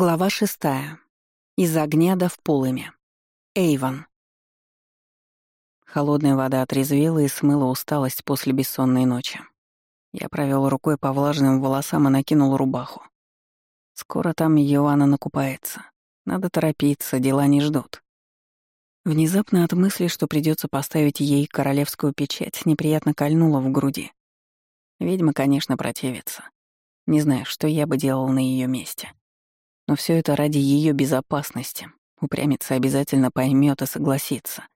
Глава шестая. Из огня до в полыми. Эйвон. Холодная вода отрезвила и смыла усталость после бессонной ночи. Я провел рукой по влажным волосам и накинул рубаху. Скоро там Йоанна накупается. Надо торопиться, дела не ждут. Внезапно от мысли, что придется поставить ей королевскую печать, неприятно кольнуло в груди. Ведьма, конечно, противится. Не знаю, что я бы делал на ее месте. Но все это ради ее безопасности. Упрямиться обязательно поймет и согласится.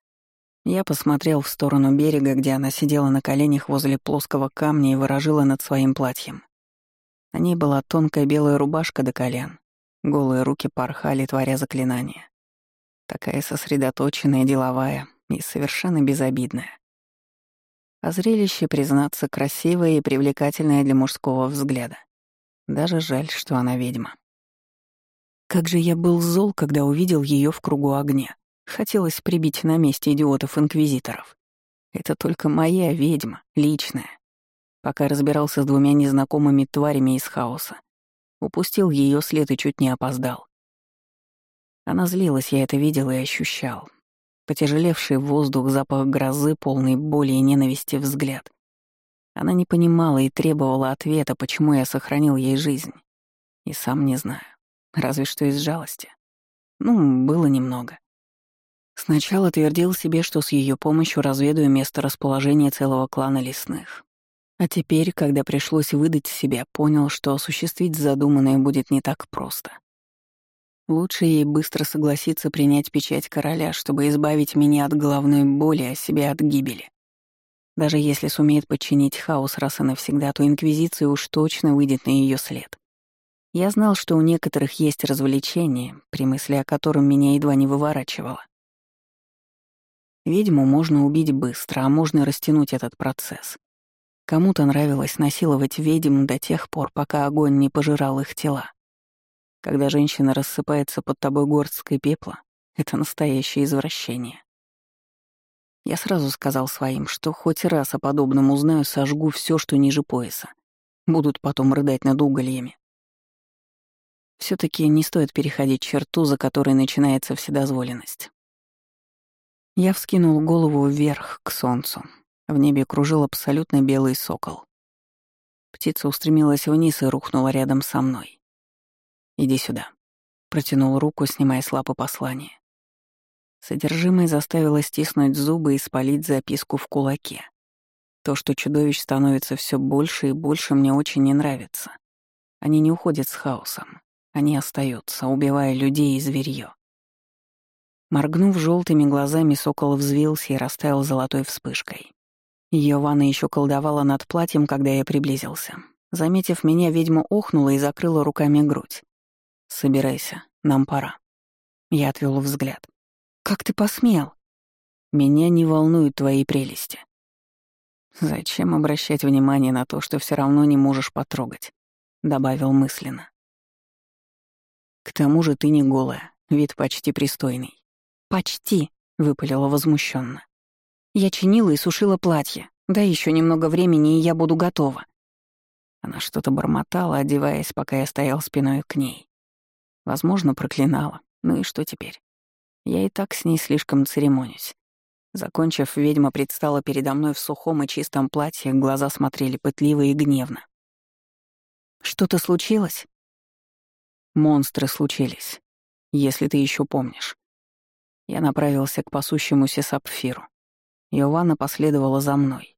Я посмотрел в сторону берега, где она сидела на коленях возле плоского камня и выражила над своим платьем. На ней была тонкая белая рубашка до колен. Голые руки порхали, творя заклинания. Такая сосредоточенная, деловая и совершенно безобидная. А зрелище, признаться, красивое и привлекательное для мужского взгляда. Даже жаль, что она ведьма. Как же я был зол, когда увидел ее в кругу огня. Хотелось прибить на месте идиотов-инквизиторов. Это только моя ведьма, личная. Пока разбирался с двумя незнакомыми тварями из хаоса. Упустил ее след и чуть не опоздал. Она злилась, я это видел и ощущал. Потяжелевший воздух, запах грозы, полный боли и ненависти взгляд. Она не понимала и требовала ответа, почему я сохранил ей жизнь. И сам не знаю. Разве что из жалости. Ну, было немного. Сначала твердил себе, что с ее помощью разведаю место расположения целого клана лесных. А теперь, когда пришлось выдать себя, понял, что осуществить задуманное будет не так просто. Лучше ей быстро согласиться принять печать короля, чтобы избавить меня от головной боли, а себя от гибели. Даже если сумеет подчинить хаос раз и навсегда, то Инквизиция уж точно выйдет на ее след. Я знал, что у некоторых есть развлечения, при мысли о котором меня едва не выворачивало. Ведьму можно убить быстро, а можно растянуть этот процесс. Кому-то нравилось насиловать ведьм до тех пор, пока огонь не пожирал их тела. Когда женщина рассыпается под тобой горсткой пепла, это настоящее извращение. Я сразу сказал своим, что хоть раз о подобном узнаю, сожгу все, что ниже пояса. Будут потом рыдать над угольями все таки не стоит переходить черту, за которой начинается вседозволенность. Я вскинул голову вверх, к солнцу. В небе кружил абсолютно белый сокол. Птица устремилась вниз и рухнула рядом со мной. «Иди сюда», — протянул руку, снимая с лапы послание. Содержимое заставило стиснуть зубы и спалить записку в кулаке. То, что чудовищ становится все больше и больше, мне очень не нравится. Они не уходят с хаосом. Они остаются, убивая людей и зверье. Моргнув желтыми глазами, сокол взвился и растаял золотой вспышкой. Йована еще колдовала над платьем, когда я приблизился. Заметив меня, ведьма охнула и закрыла руками грудь. «Собирайся, нам пора». Я отвел взгляд. «Как ты посмел?» «Меня не волнуют твои прелести». «Зачем обращать внимание на то, что все равно не можешь потрогать?» — добавил мысленно. К тому же ты не голая, вид почти пристойный. «Почти», — выпалила возмущенно. «Я чинила и сушила платье. Да еще немного времени, и я буду готова». Она что-то бормотала, одеваясь, пока я стоял спиной к ней. Возможно, проклинала. Ну и что теперь? Я и так с ней слишком церемонюсь. Закончив, ведьма предстала передо мной в сухом и чистом платье, глаза смотрели пытливо и гневно. «Что-то случилось?» Монстры случились, если ты еще помнишь. Я направился к пасущемуся сапфиру. Иоанна последовала за мной.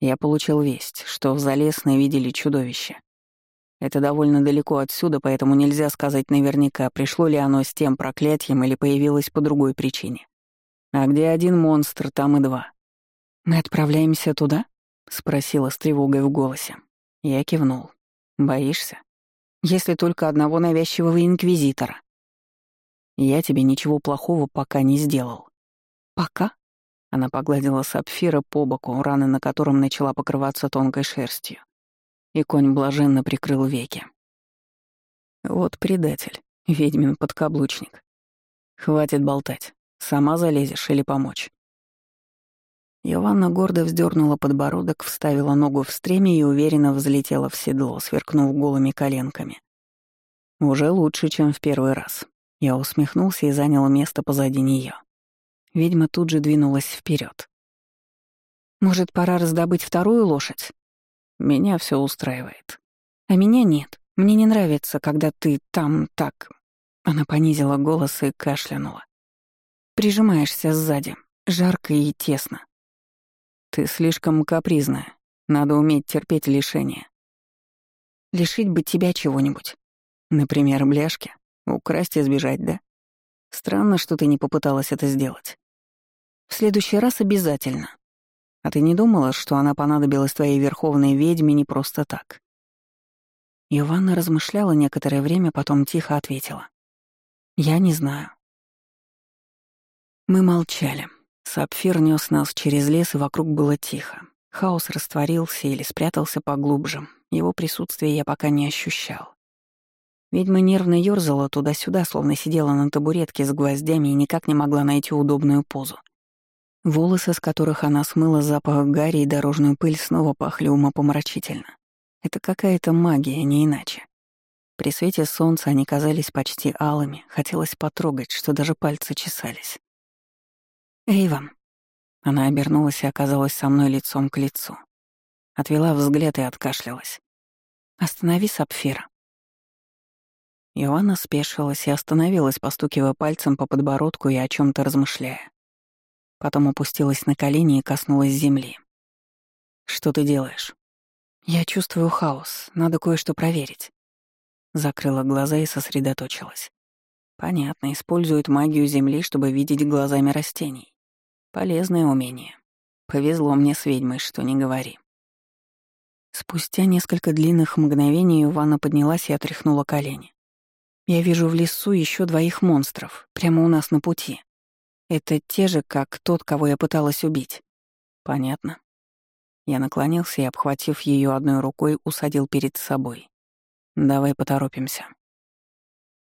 Я получил весть, что в Залесной видели чудовище. Это довольно далеко отсюда, поэтому нельзя сказать наверняка, пришло ли оно с тем проклятием или появилось по другой причине. А где один монстр, там и два. «Мы отправляемся туда?» — спросила с тревогой в голосе. Я кивнул. «Боишься?» Если только одного навязчивого инквизитора. Я тебе ничего плохого пока не сделал. Пока? Она погладила сапфира по боку, раны на котором начала покрываться тонкой шерстью. И конь блаженно прикрыл веки. Вот предатель, ведьмин подкаблучник. Хватит болтать. Сама залезешь или помочь? Иванна гордо вздернула подбородок, вставила ногу в стремя и уверенно взлетела в седло, сверкнув голыми коленками. Уже лучше, чем в первый раз. Я усмехнулся и занял место позади нее. Ведьма тут же двинулась вперед. Может, пора раздобыть вторую лошадь? Меня все устраивает. А меня нет. Мне не нравится, когда ты там так... Она понизила голос и кашлянула. Прижимаешься сзади. Жарко и тесно. Ты слишком капризная. Надо уметь терпеть лишения. Лишить бы тебя чего-нибудь. Например, бляшки. Украсть и сбежать, да? Странно, что ты не попыталась это сделать. В следующий раз обязательно. А ты не думала, что она понадобилась твоей верховной ведьме не просто так?» Иванна размышляла некоторое время, потом тихо ответила. «Я не знаю». Мы молчали. Сапфир нес нас через лес, и вокруг было тихо. Хаос растворился или спрятался поглубже. Его присутствие я пока не ощущал. Ведьма нервно ёрзала туда-сюда, словно сидела на табуретке с гвоздями и никак не могла найти удобную позу. Волосы, с которых она смыла запах гари и дорожную пыль, снова пахли умопомрачительно. Это какая-то магия, не иначе. При свете солнца они казались почти алыми, хотелось потрогать, что даже пальцы чесались. «Эйван!» Она обернулась и оказалась со мной лицом к лицу. Отвела взгляд и откашлялась. «Останови Сапфира». Иоанна спешилась и остановилась, постукивая пальцем по подбородку и о чем то размышляя. Потом опустилась на колени и коснулась земли. «Что ты делаешь?» «Я чувствую хаос. Надо кое-что проверить». Закрыла глаза и сосредоточилась. Понятно, используют магию Земли, чтобы видеть глазами растений. Полезное умение. Повезло мне с ведьмой, что не говори. Спустя несколько длинных мгновений Ивана поднялась и отряхнула колени. Я вижу в лесу еще двоих монстров, прямо у нас на пути. Это те же, как тот, кого я пыталась убить. Понятно. Я наклонился и, обхватив ее одной рукой, усадил перед собой. Давай поторопимся.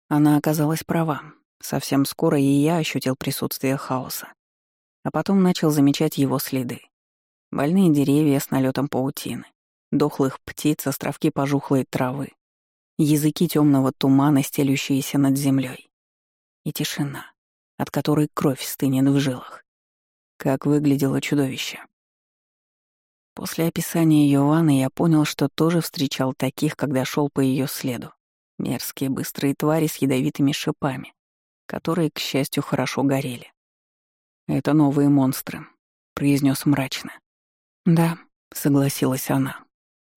Она оказалась права. Совсем скоро и я ощутил присутствие хаоса. А потом начал замечать его следы. Больные деревья с налетом паутины, дохлых птиц, островки пожухлой травы, языки темного тумана, стелющиеся над землей. И тишина от которой кровь стынет в жилах. Как выглядело чудовище. После описания Йоанны я понял, что тоже встречал таких, когда шел по ее следу. Мерзкие быстрые твари с ядовитыми шипами, которые, к счастью, хорошо горели. «Это новые монстры», — произнес мрачно. «Да», — согласилась она.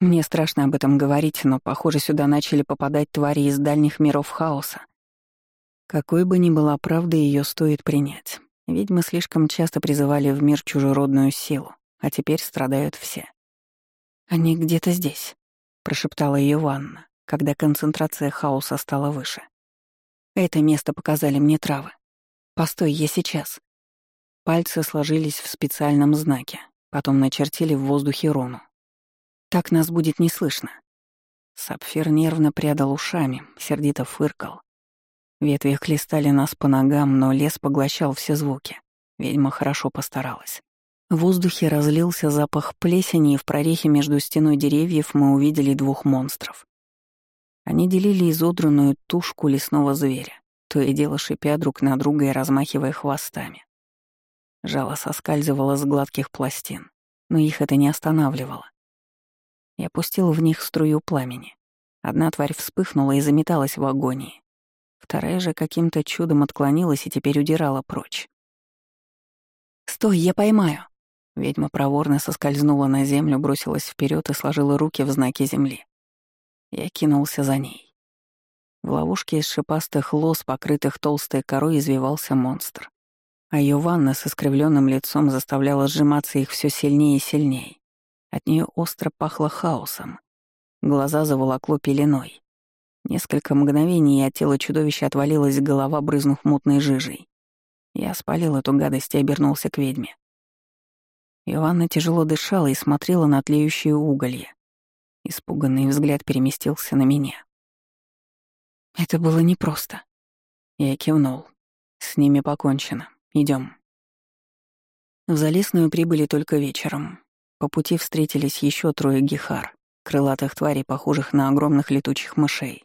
«Мне страшно об этом говорить, но, похоже, сюда начали попадать твари из дальних миров хаоса. Какой бы ни была правда, ее стоит принять. Ведьмы слишком часто призывали в мир чужеродную силу, а теперь страдают все. «Они где-то здесь», — прошептала ее когда концентрация хаоса стала выше. «Это место показали мне травы. Постой, я сейчас». Пальцы сложились в специальном знаке, потом начертили в воздухе руну. «Так нас будет не слышно». Сапфир нервно прядал ушами, сердито фыркал, Ветви хлестали нас по ногам, но лес поглощал все звуки. Ведьма хорошо постаралась. В воздухе разлился запах плесени, и в прорехе между стеной деревьев мы увидели двух монстров. Они делили изодранную тушку лесного зверя, то и дело шипя друг на друга и размахивая хвостами. Жало соскальзывало с гладких пластин, но их это не останавливало. Я пустил в них струю пламени. Одна тварь вспыхнула и заметалась в агонии. Вторая же каким-то чудом отклонилась и теперь удирала прочь. «Стой, я поймаю!» Ведьма проворно соскользнула на землю, бросилась вперед и сложила руки в знаке земли. Я кинулся за ней. В ловушке из шипастых лос, покрытых толстой корой, извивался монстр. А ее ванна с искривленным лицом заставляла сжиматься их все сильнее и сильнее. От нее остро пахло хаосом. Глаза заволокло пеленой. Несколько мгновений, и от тела чудовища отвалилась голова, брызнув мутной жижей. Я спалил эту гадость и обернулся к ведьме. Иванна тяжело дышала и смотрела на тлеющие уголья. Испуганный взгляд переместился на меня. Это было непросто. Я кивнул. С ними покончено. Идем. В Залесную прибыли только вечером. По пути встретились еще трое гихар, крылатых тварей, похожих на огромных летучих мышей.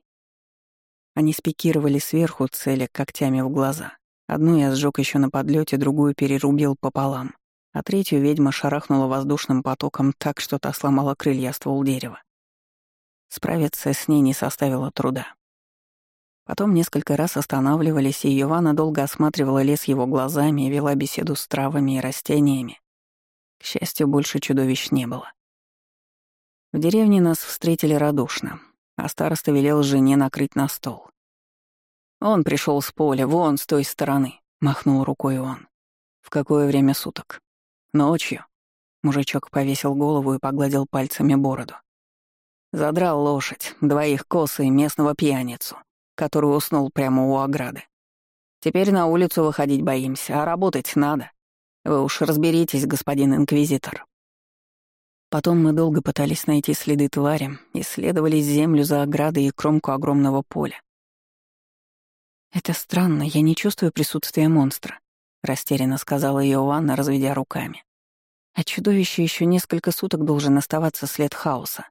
Они спикировали сверху, целя когтями в глаза. Одну я сжег еще на подлете, другую перерубил пополам, а третью ведьма шарахнула воздушным потоком так, что та сломала крылья ствол дерева. Справиться с ней не составило труда. Потом несколько раз останавливались, и Йована долго осматривала лес его глазами и вела беседу с травами и растениями. К счастью, больше чудовищ не было. В деревне нас встретили радушно, а староста велел жене накрыть на стол. Он пришел с поля, вон с той стороны, махнул рукой он. В какое время суток? Ночью. Мужичок повесил голову и погладил пальцами бороду. Задрал лошадь, двоих косы и местного пьяницу, который уснул прямо у ограды. Теперь на улицу выходить боимся, а работать надо. Вы уж разберитесь, господин инквизитор. Потом мы долго пытались найти следы твари, исследовали землю за оградой и кромку огромного поля. «Это странно, я не чувствую присутствия монстра», — растерянно сказала Иоанна, разведя руками. «А чудовище еще несколько суток должен оставаться след хаоса».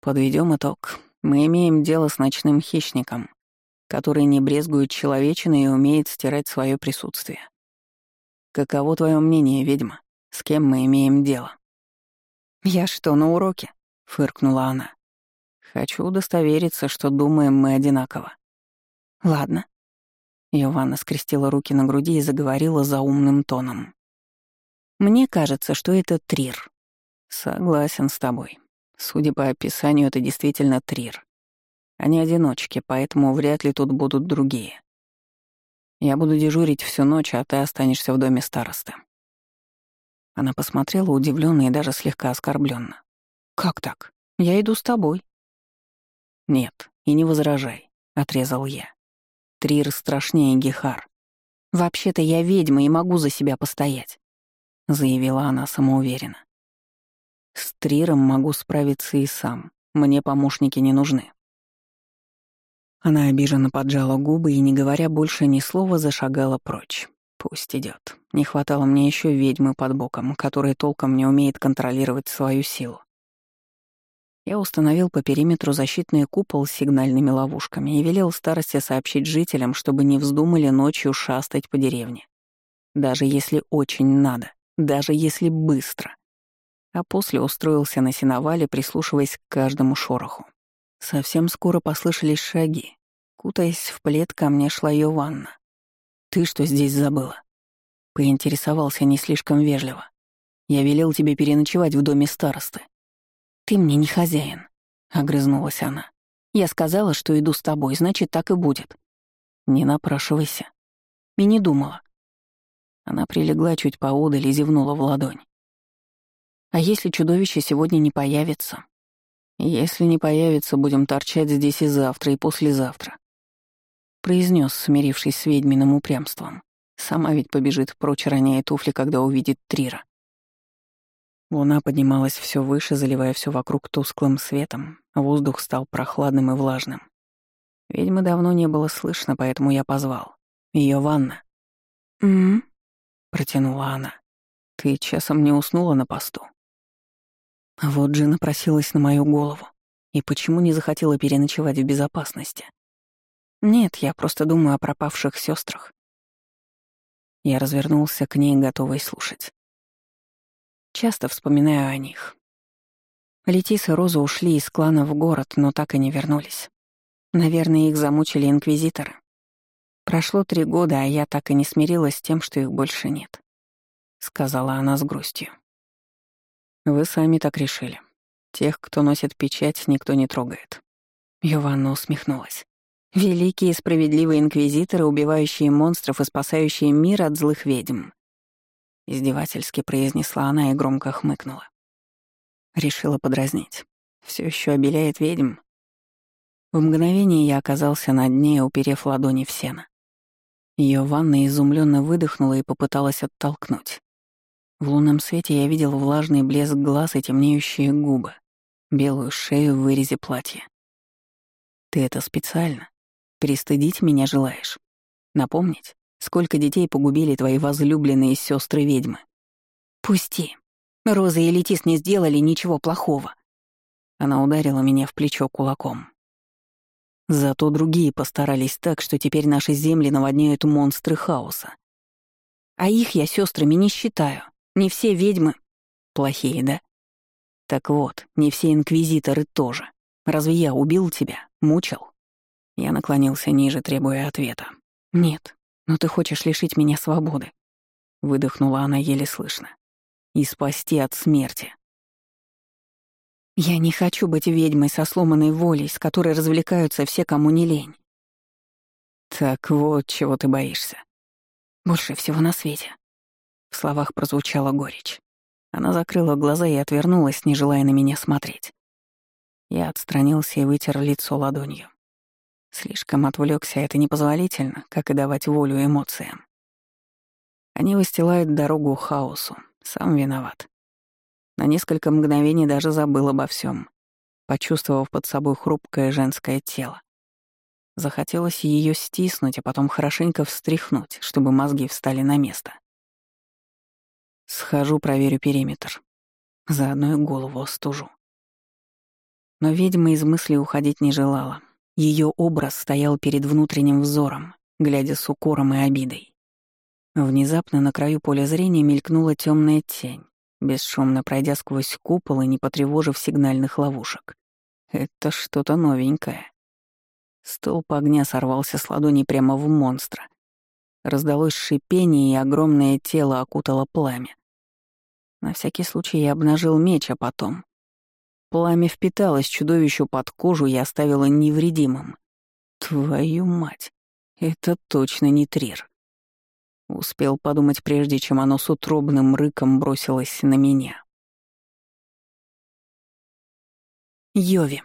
Подведем итог. Мы имеем дело с ночным хищником, который не брезгует человечиной и умеет стирать свое присутствие. Каково твое мнение, ведьма? С кем мы имеем дело? «Я что, на уроке?» — фыркнула она. «Хочу удостовериться, что думаем мы одинаково». «Ладно». Йованна скрестила руки на груди и заговорила за умным тоном. «Мне кажется, что это Трир». «Согласен с тобой. Судя по описанию, это действительно Трир. Они одиночки, поэтому вряд ли тут будут другие. Я буду дежурить всю ночь, а ты останешься в доме старосты. Она посмотрела удивленно и даже слегка оскорбленно. «Как так? Я иду с тобой». «Нет, и не возражай», — отрезал я. «Трир страшнее Гехар. Вообще-то я ведьма и могу за себя постоять», — заявила она самоуверенно. «С Триром могу справиться и сам. Мне помощники не нужны». Она обиженно поджала губы и, не говоря больше ни слова, зашагала прочь. Пусть идет. Не хватало мне еще ведьмы под боком, которая толком не умеет контролировать свою силу. Я установил по периметру защитный купол с сигнальными ловушками и велел старости сообщить жителям, чтобы не вздумали ночью шастать по деревне. Даже если очень надо, даже если быстро. А после устроился на сеновале, прислушиваясь к каждому шороху. Совсем скоро послышались шаги. Кутаясь в плед, ко мне шла Йованна. «Ты что здесь забыла?» Поинтересовался не слишком вежливо. «Я велел тебе переночевать в доме старосты». «Ты мне не хозяин», — огрызнулась она. «Я сказала, что иду с тобой, значит, так и будет». «Не напрашивайся». И не думала. Она прилегла чуть поодаль и зевнула в ладонь. «А если чудовище сегодня не появится?» «Если не появится, будем торчать здесь и завтра, и послезавтра произнес, смирившись с ведьминым упрямством. Сама ведь побежит прочь, роняя туфли, когда увидит Трира. Луна поднималась все выше, заливая все вокруг тусклым светом, воздух стал прохладным и влажным. Ведьмы давно не было слышно, поэтому я позвал. Ее ванна. «М-м-м», протянула она. «Ты часом не уснула на посту?» Вот Джина просилась на мою голову. И почему не захотела переночевать в безопасности? Нет, я просто думаю о пропавших сестрах. Я развернулся к ней, готовый слушать. Часто вспоминаю о них. Летис и Роза ушли из клана в город, но так и не вернулись. Наверное, их замучили инквизиторы. Прошло три года, а я так и не смирилась с тем, что их больше нет. Сказала она с грустью. Вы сами так решили. Тех, кто носит печать, никто не трогает. Йованна усмехнулась. Великие справедливые инквизиторы, убивающие монстров и спасающие мир от злых ведьм. Издевательски произнесла она и громко хмыкнула. Решила подразнить. Все еще обеляет ведьм. В мгновение я оказался на дне, уперев ладони в сено. Ее ванна изумленно выдохнула и попыталась оттолкнуть. В лунном свете я видел влажный блеск глаз и темнеющие губы, белую шею в вырезе платья. «Ты это специально?» Пристыдить меня желаешь? Напомнить, сколько детей погубили твои возлюбленные сестры ведьмы? Пусти. Роза и Летис не сделали ничего плохого. Она ударила меня в плечо кулаком. Зато другие постарались так, что теперь наши земли наводняют монстры хаоса. А их я сестрами не считаю. Не все ведьмы плохие, да? Так вот, не все инквизиторы тоже. Разве я убил тебя? Мучил? Я наклонился ниже, требуя ответа. Нет, но ты хочешь лишить меня свободы. Выдохнула она еле слышно. И спасти от смерти. Я не хочу быть ведьмой со сломанной волей, с которой развлекаются все, кому не лень. Так вот, чего ты боишься. Больше всего на свете. В словах прозвучала горечь. Она закрыла глаза и отвернулась, не желая на меня смотреть. Я отстранился и вытер лицо ладонью. Слишком отвлекся, это непозволительно, как и давать волю эмоциям. Они выстилают дорогу хаосу. Сам виноват. На несколько мгновений даже забыл обо всем, почувствовав под собой хрупкое женское тело. Захотелось ее стиснуть, а потом хорошенько встряхнуть, чтобы мозги встали на место. Схожу, проверю периметр. Заодно и голову остужу. Но ведьма из мысли уходить не желала. Ее образ стоял перед внутренним взором, глядя с укором и обидой. Внезапно на краю поля зрения мелькнула темная тень, бесшумно пройдя сквозь купол и не потревожив сигнальных ловушек. Это что-то новенькое. Столб огня сорвался с ладони прямо в монстра. Раздалось шипение, и огромное тело окутало пламя. На всякий случай я обнажил меч, а потом... Пламя впиталось чудовищу под кожу и оставило невредимым. Твою мать, это точно не Трир. Успел подумать, прежде чем оно с утробным рыком бросилось на меня. Йови.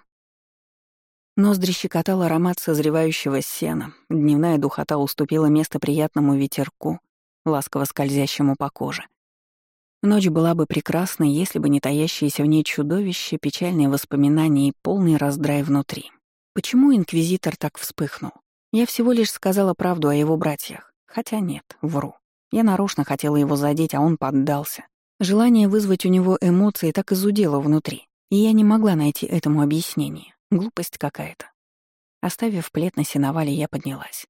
Ноздри щекотал аромат созревающего сена, дневная духота уступила место приятному ветерку, ласково скользящему по коже. Ночь была бы прекрасной, если бы не таящиеся в ней чудовище, печальные воспоминания и полный раздрай внутри. Почему инквизитор так вспыхнул? Я всего лишь сказала правду о его братьях. Хотя нет, вру. Я нарочно хотела его задеть, а он поддался. Желание вызвать у него эмоции так изудело внутри, и я не могла найти этому объяснение. Глупость какая-то. Оставив плед на сеновале, я поднялась.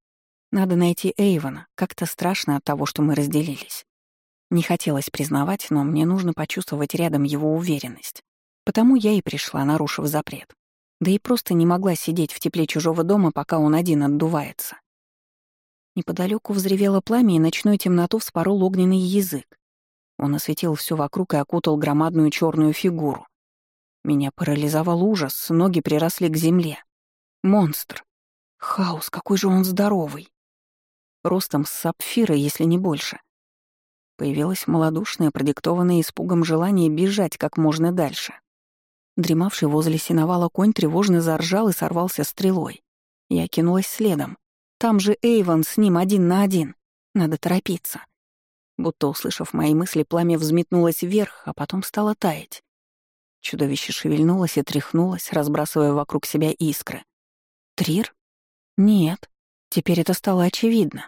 Надо найти Эйвона, как-то страшно от того, что мы разделились. Не хотелось признавать, но мне нужно почувствовать рядом его уверенность. Потому я и пришла, нарушив запрет. Да и просто не могла сидеть в тепле чужого дома, пока он один отдувается. Неподалеку взревело пламя, и ночную темноту вспорол огненный язык. Он осветил все вокруг и окутал громадную черную фигуру. Меня парализовал ужас, ноги приросли к земле. Монстр. Хаос, какой же он здоровый. Ростом с сапфира, если не больше. Появилось малодушное, продиктованное испугом желание бежать как можно дальше. Дремавший возле сеновала конь тревожно заржал и сорвался стрелой. Я кинулась следом. Там же Эйвон с ним один на один. Надо торопиться. Будто услышав мои мысли, пламя взметнулось вверх, а потом стало таять. Чудовище шевельнулось и тряхнулось, разбрасывая вокруг себя искры. Трир? Нет. Теперь это стало очевидно.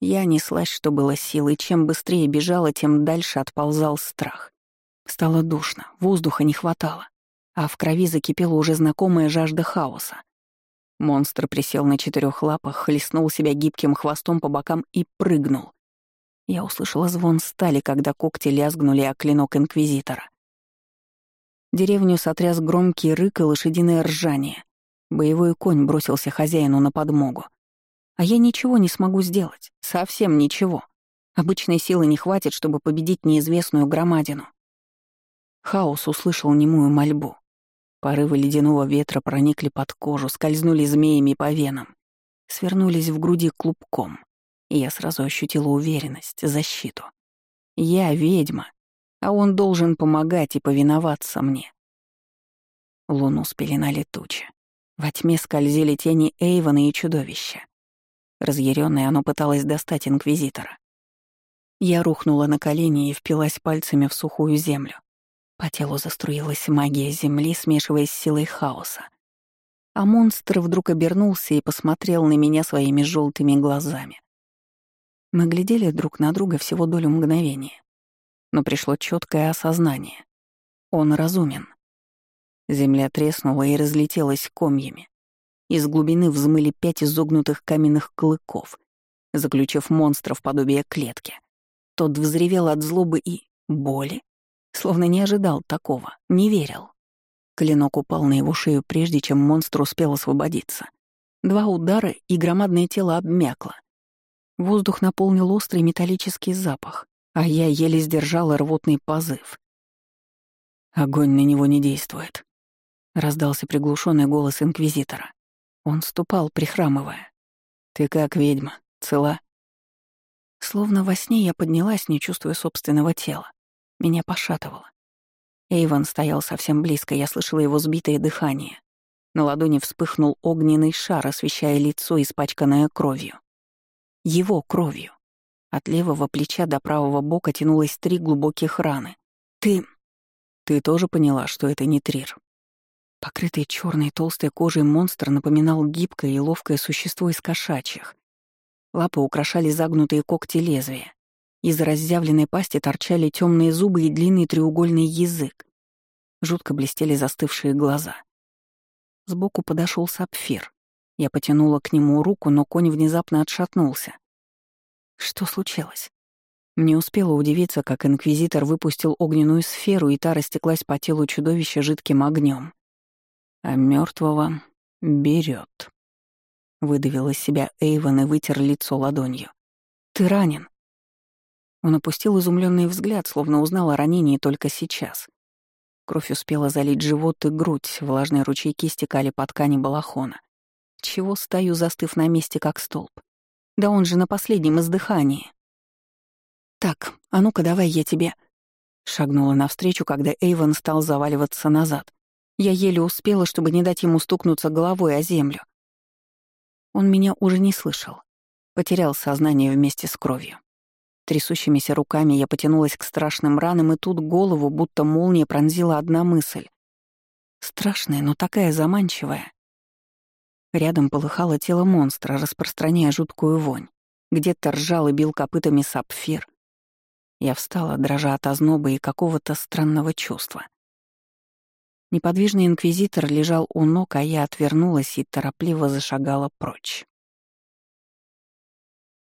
Я неслась, что было силы, и чем быстрее бежала, тем дальше отползал страх. Стало душно, воздуха не хватало, а в крови закипела уже знакомая жажда хаоса. Монстр присел на четырех лапах, хлестнул себя гибким хвостом по бокам и прыгнул. Я услышала звон стали, когда когти лязгнули о клинок Инквизитора. Деревню сотряс громкий рык и лошадиное ржание. Боевой конь бросился хозяину на подмогу. А я ничего не смогу сделать. Совсем ничего. Обычной силы не хватит, чтобы победить неизвестную громадину. Хаос услышал немую мольбу. Порывы ледяного ветра проникли под кожу, скользнули змеями по венам, свернулись в груди клубком, и я сразу ощутила уверенность, защиту. Я ведьма, а он должен помогать и повиноваться мне. Луну спеленали тучи. Во тьме скользили тени Эйвона и чудовища. Разъярённое оно пыталось достать Инквизитора. Я рухнула на колени и впилась пальцами в сухую землю. По телу заструилась магия земли, смешиваясь с силой хаоса. А монстр вдруг обернулся и посмотрел на меня своими желтыми глазами. Мы глядели друг на друга всего долю мгновения. Но пришло четкое осознание. Он разумен. Земля треснула и разлетелась комьями. Из глубины взмыли пять изогнутых каменных клыков, заключив монстра в подобие клетки. Тот взревел от злобы и боли, словно не ожидал такого, не верил. Клинок упал на его шею, прежде чем монстр успел освободиться. Два удара, и громадное тело обмякло. Воздух наполнил острый металлический запах, а я еле сдержала рвотный позыв. «Огонь на него не действует», — раздался приглушенный голос инквизитора. Он ступал, прихрамывая. «Ты как, ведьма? Цела?» Словно во сне я поднялась, не чувствуя собственного тела. Меня пошатывало. Эйвен стоял совсем близко, я слышала его сбитое дыхание. На ладони вспыхнул огненный шар, освещая лицо, испачканное кровью. Его кровью. От левого плеча до правого бока тянулось три глубоких раны. «Ты...» «Ты тоже поняла, что это не Трир?» Покрытый черной толстой кожей монстр напоминал гибкое и ловкое существо из кошачьих. Лапы украшали загнутые когти лезвия. Из разъявленной пасти торчали темные зубы и длинный треугольный язык. Жутко блестели застывшие глаза. Сбоку подошел сапфир. Я потянула к нему руку, но конь внезапно отшатнулся. Что случилось? Не успела удивиться, как инквизитор выпустил огненную сферу, и та растеклась по телу чудовища жидким огнем. А мертвого берет. Выдавил из себя Эйвен и вытер лицо ладонью. «Ты ранен?» Он опустил изумленный взгляд, словно узнал о ранении только сейчас. Кровь успела залить живот и грудь, влажные ручейки стекали по ткани балахона. Чего стою, застыв на месте, как столб? Да он же на последнем издыхании. «Так, а ну-ка давай я тебе...» Шагнула навстречу, когда Эйвен стал заваливаться назад. Я еле успела, чтобы не дать ему стукнуться головой о землю. Он меня уже не слышал. Потерял сознание вместе с кровью. Трясущимися руками я потянулась к страшным ранам, и тут голову, будто молния, пронзила одна мысль. Страшная, но такая заманчивая. Рядом полыхало тело монстра, распространяя жуткую вонь. Где-то ржал и бил копытами сапфир. Я встала, дрожа от озноба и какого-то странного чувства. Неподвижный инквизитор лежал у ног, а я отвернулась и торопливо зашагала прочь.